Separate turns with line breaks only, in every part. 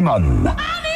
Maximum.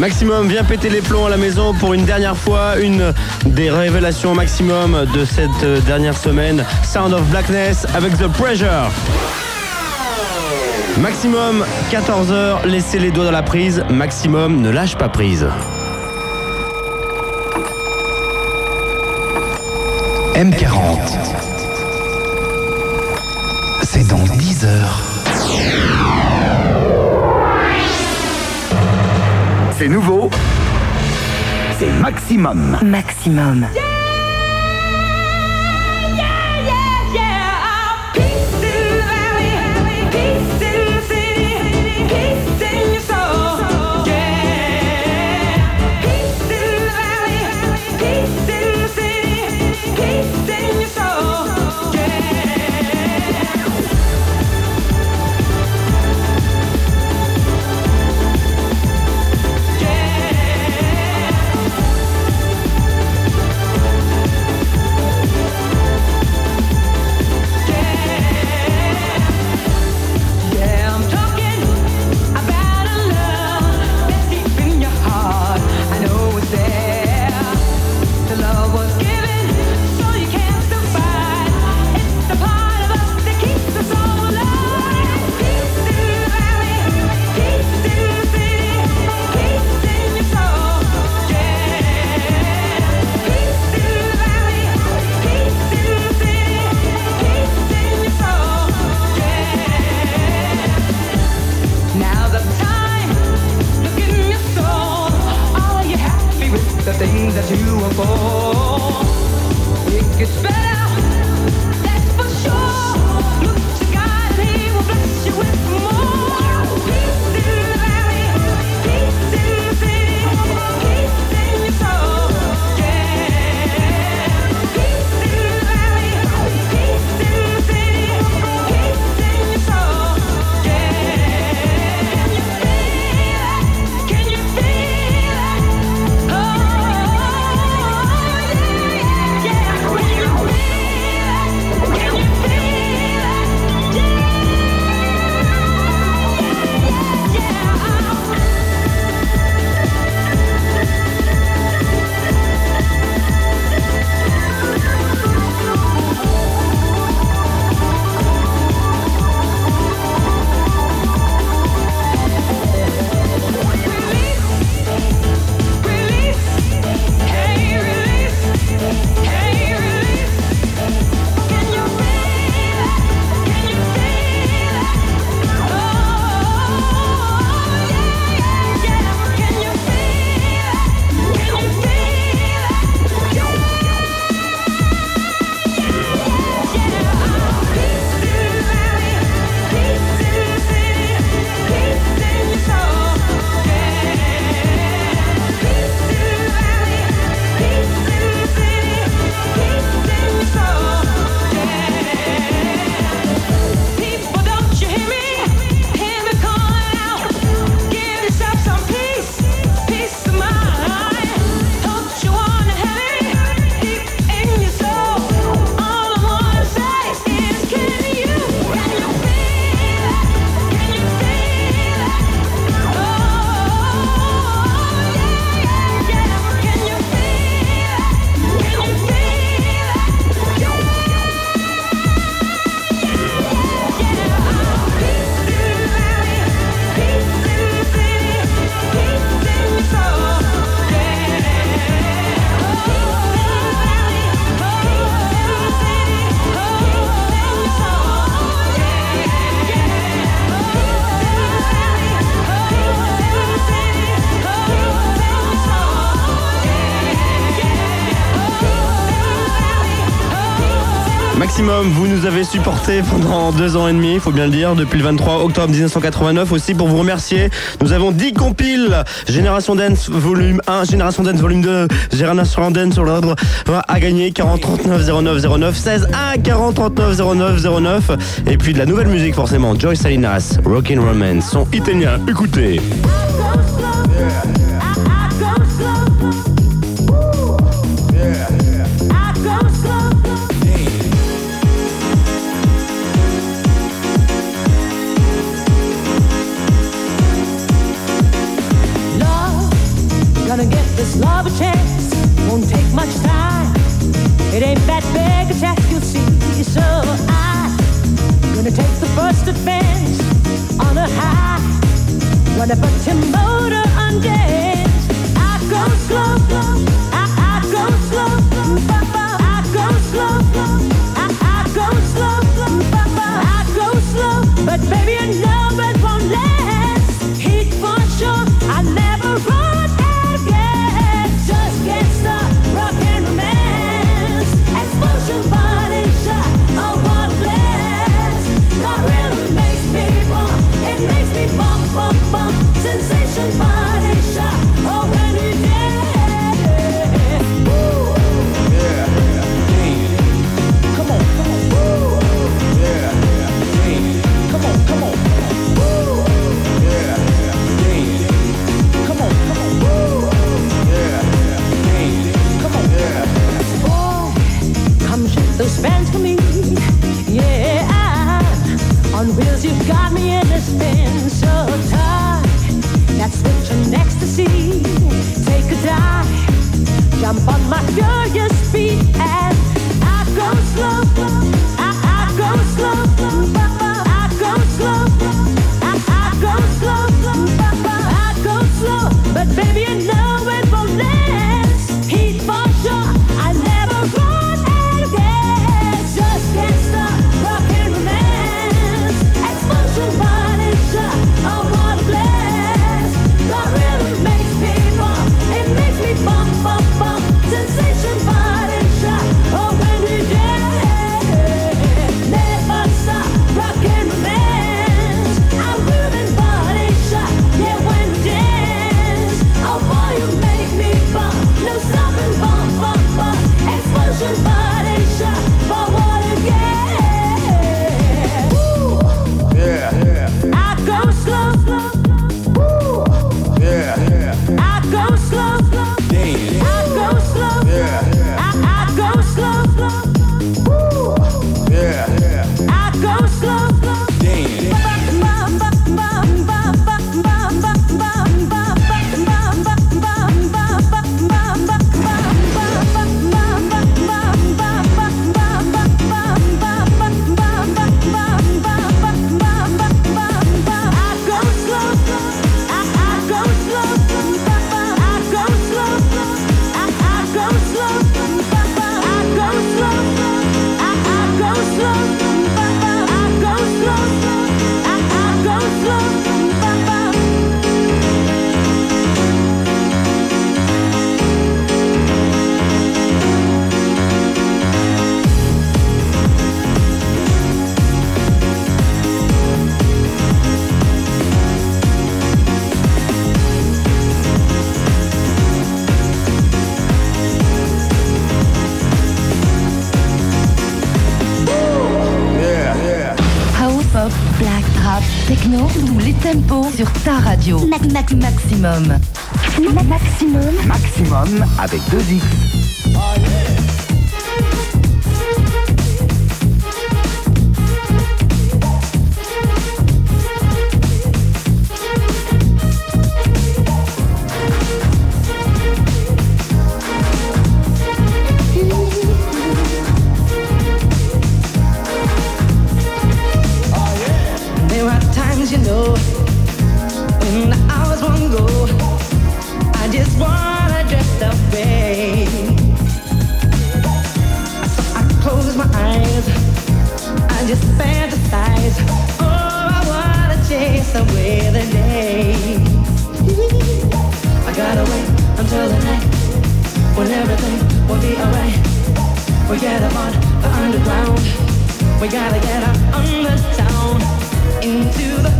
Maximum vient péter les plombs à la maison pour une dernière fois. Une des révélations maximum de cette dernière semaine. Sound of Blackness avec The Pressure. Maximum 14h, laissez les doigts dans la prise. Maximum ne lâche pas prise.
M40. C'est
nouveau. C'est maximum.
Maximum.
Vous nous avez supporté pendant deux ans et demi, il faut bien le dire, depuis le 23 octobre 1989 aussi pour vous remercier. Nous avons 10 compiles, Génération Dance volume 1, Génération Dance volume 2, Génération Dance sur l'ordre à gagner 40 39 09 09 16 1 40 39 09 09 et puis de la nouvelle musique forcément, Joy Salinas, Rockin' Romance, son italien, écoutez.
techno sous les tempos sur ta radio. Mac maximum. Maximum.
Maximum avec deux x
when everything will be alright. Forget about the underground. We gotta get out on town into the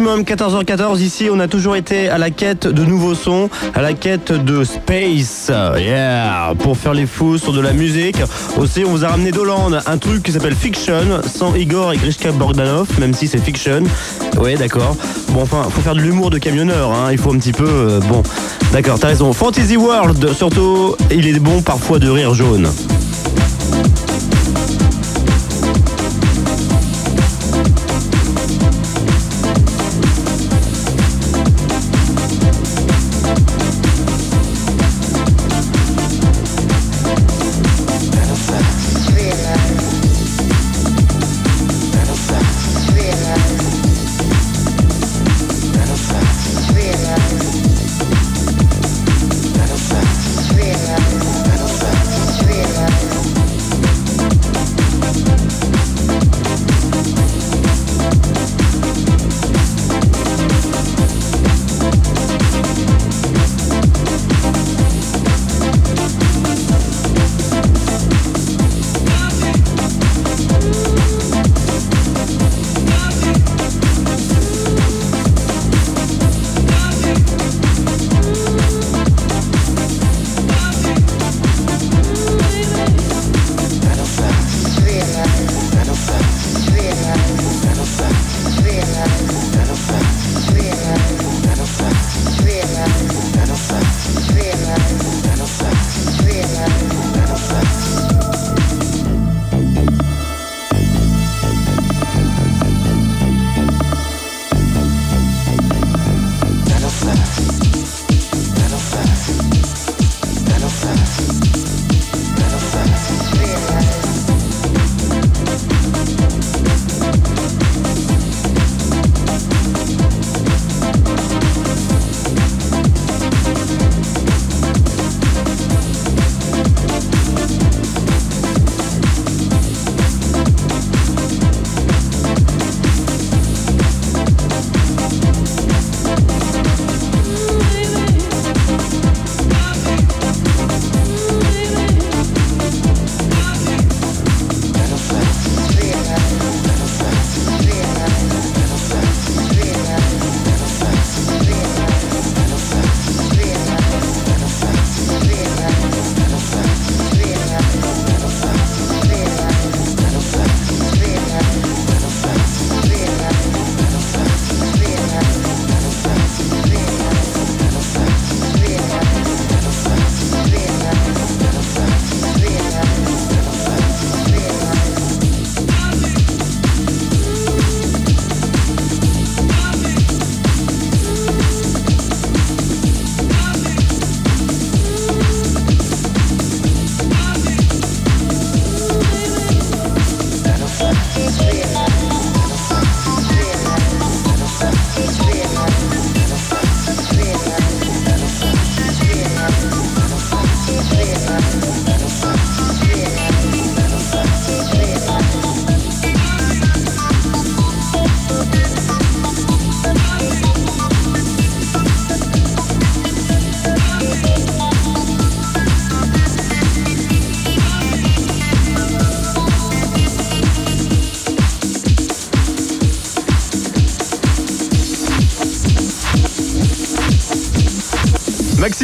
Maximum 14h14, ici on a toujours été à la quête de nouveaux sons, à la quête de space, yeah, pour faire les fous sur de la musique. Aussi on vous a ramené d'Hollande un truc qui s'appelle Fiction, sans Igor et Grishka Bogdanov, même si c'est Fiction. Ouais d'accord. Bon enfin, faut faire de l'humour de camionneur, hein. il faut un petit peu... euh, bon, d'accord, t'as raison. Fantasy World, surtout, il est bon parfois de rire jaune.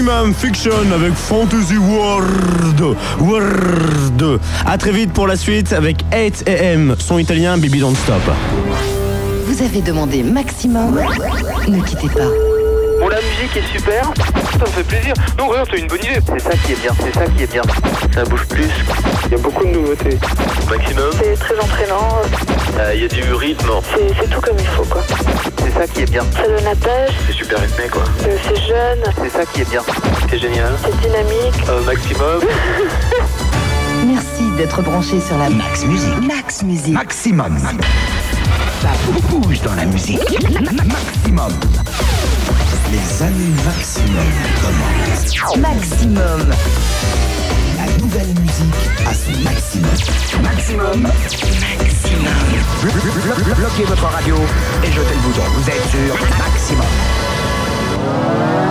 Maximum Fiction avec Fantasy World. World. À très vite pour la suite avec 8 AM, son italien Baby Don't Stop.
Vous avez demandé maximum Ne quittez pas.
Bon, la musique est super, ça me fait plaisir. Donc, regarde, t'as une bonne idée. C'est ça qui est bien, c'est ça qui est bien. Ça bouge plus. Il y a beaucoup de nouveautés. Maximum.
C'est très entraînant,
Euh, Il y a du rythme.
c'est c'est tout comme il faut quoi.
C'est ça qui est bien.
Ça donne la pêche,
C'est super rythmé, quoi.
euh, c'est jeune,
C'est ça qui est bien. C'est génial.
c'est dynamique.
Euh, maximum.
Merci d'être branché sur la
Max Musique.
Max Musique.
Maximum. Ça bouge dans la musique. Maximum. Les années maximum commencent.
Maximum.
La nouvelle musique à son maximum. Maximum. Maximum. Bloquez votre radio et jetez le bouton. Vous êtes sur maximum.
Bye.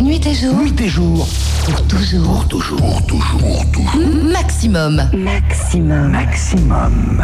Nuit et jour.
Nuit et jour.
Pour toujours.
Pour toujours, toujours, toujours.
Maximum. Maximum.
Maximum.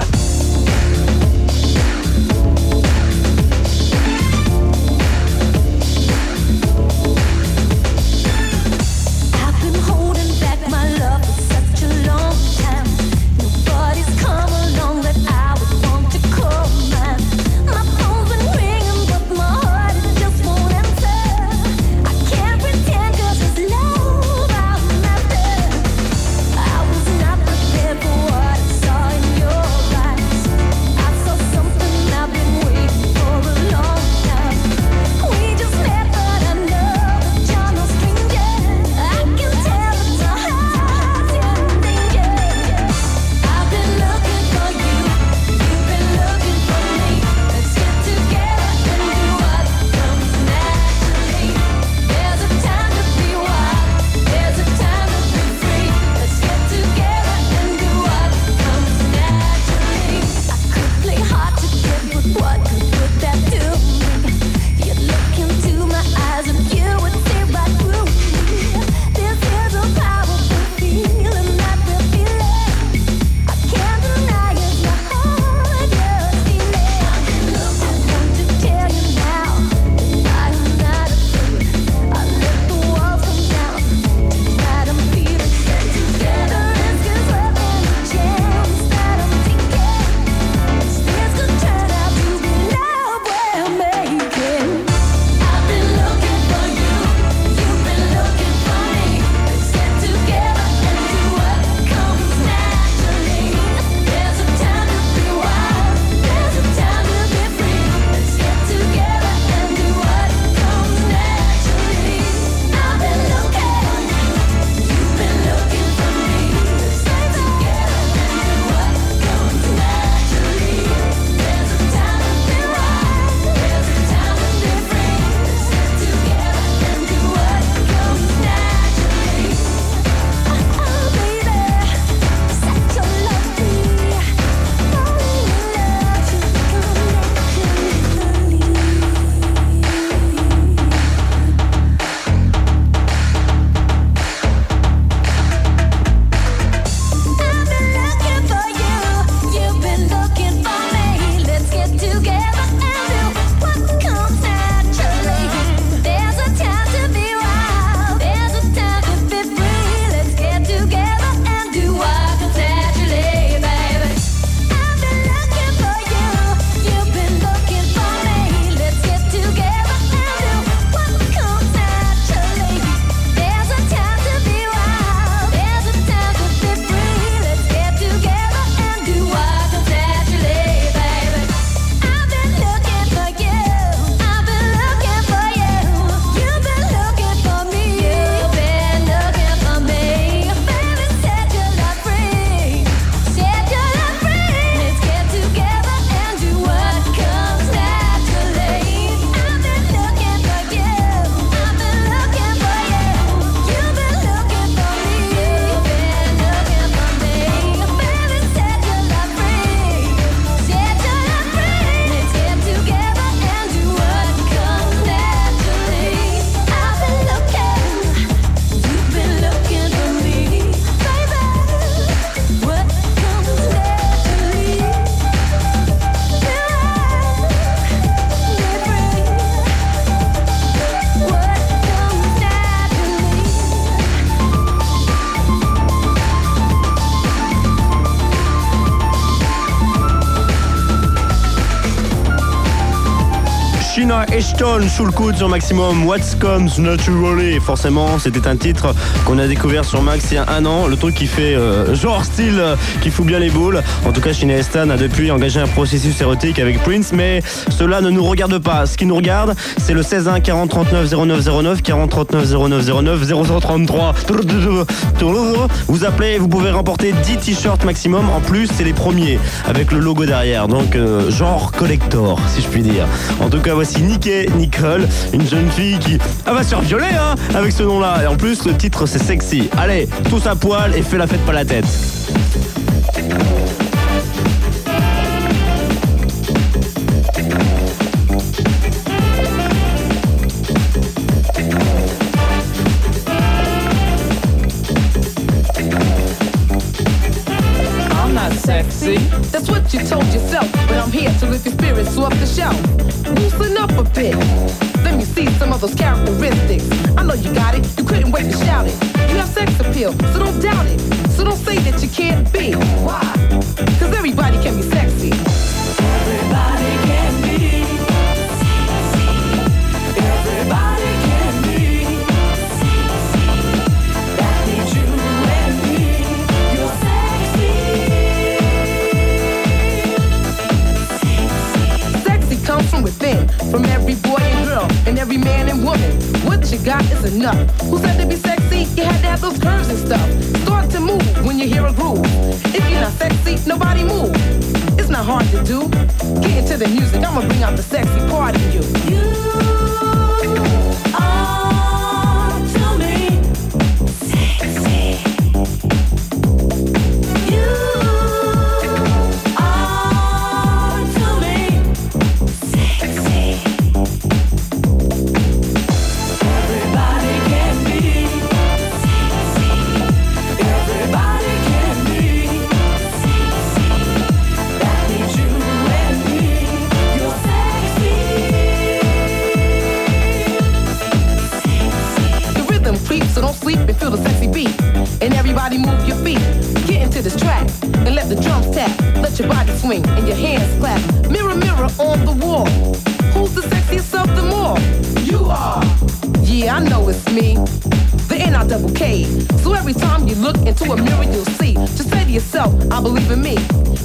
Ashton sous le coude sur Maximum. What comes naturally. Forcément, c'était un titre qu'on a découvert sur Max il y a un an. Le truc qui fait euh, genre style, euh, qui fout bien les boules. En tout cas, Tina Ashton a depuis engagé un processus érotique avec Prince, mais cela ne nous regarde pas. Ce qui nous regarde, c'est le 16 1 40 39 09 09 40 39 09 09 0033. Vous appelez, vous pouvez remporter 10 t-shirts maximum. En plus, c'est les premiers avec le logo derrière. Donc, euh, genre collector, si je puis dire. En tout cas, voici Nicole, une jeune fille qui ah, va se faire violer hein, avec ce nom-là. Et en plus, le titre, c'est sexy. Allez, tous à poil et fais la fête pas la tête.
I'm here to lift your spirits off the shelf. Loosen up a bit. Let me see some of those characteristics. I know you got it. You couldn't wait to shout it. You have sex appeal, so don't doubt it. So don't say that you can't be. Why? Cause everybody can be sexy. From every boy and girl, and every man and woman. What you got is enough. Who said to be sexy? You had to have those curves and stuff. Start to move when you hear a groove. If you're not sexy, nobody move. It's not hard to do. Get into the music, I'ma bring out the sexy part in you. You tap. Let your body swing and your hands clap. Mirror, mirror on the wall. Who's the sexiest of them all? You are. Yeah, I know it's me. The N I double K. So every time you look into a mirror, you'll see. Just say to yourself, I believe in me.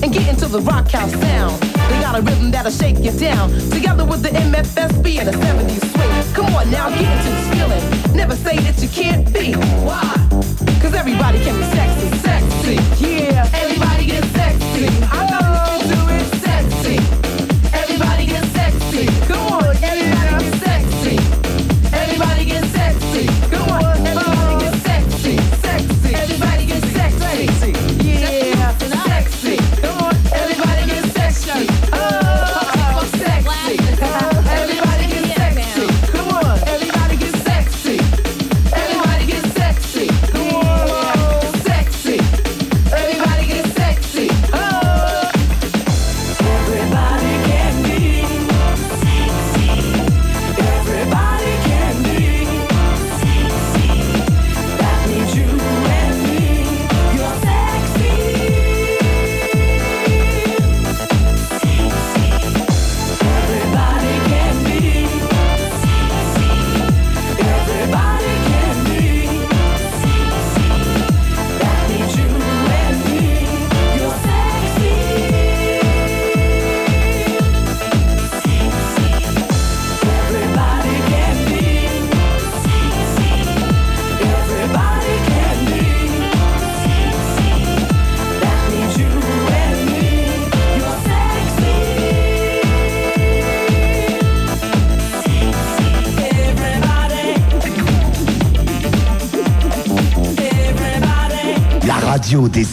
And get into the rock house sound. They got a rhythm that'll shake you down. Together with the MFSB and the 70s swing. Come on now, get into this feeling. Never say that you can't be. Why? Cause everybody can be sexy, sexy. Yeah, everybody gets sexy. I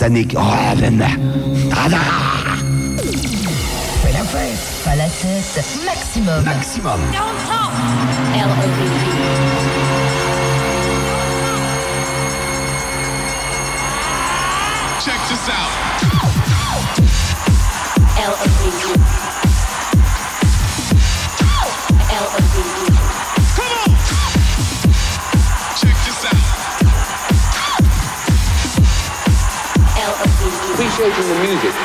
radio des années. Oh, Fais la fête.
Pas la tête. Maximum.
Maximum.
Check this out. Come
Appreciating the music.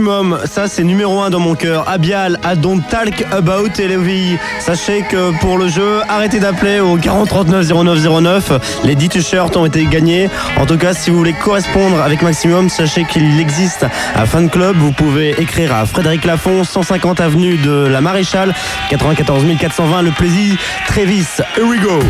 maximum. Ça, c'est numéro 1 dans mon cœur. Abial, à Don't Talk About Elevi. Sachez que pour le jeu, arrêtez d'appeler au 40 39 09 09. Les 10 t-shirts ont été gagnés. En tout cas, si vous voulez correspondre avec Maximum, sachez qu'il existe à Fan Club. Vous pouvez écrire à Frédéric Lafont, 150 avenue de la Maréchale, 94 420, le plaisir, Trévis. Here we go!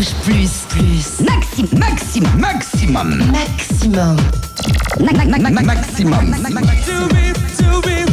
bouge plus, plus.
Maximum.
Maximum.
Maximum.
Maximum. maximum.
maximum.
maximum.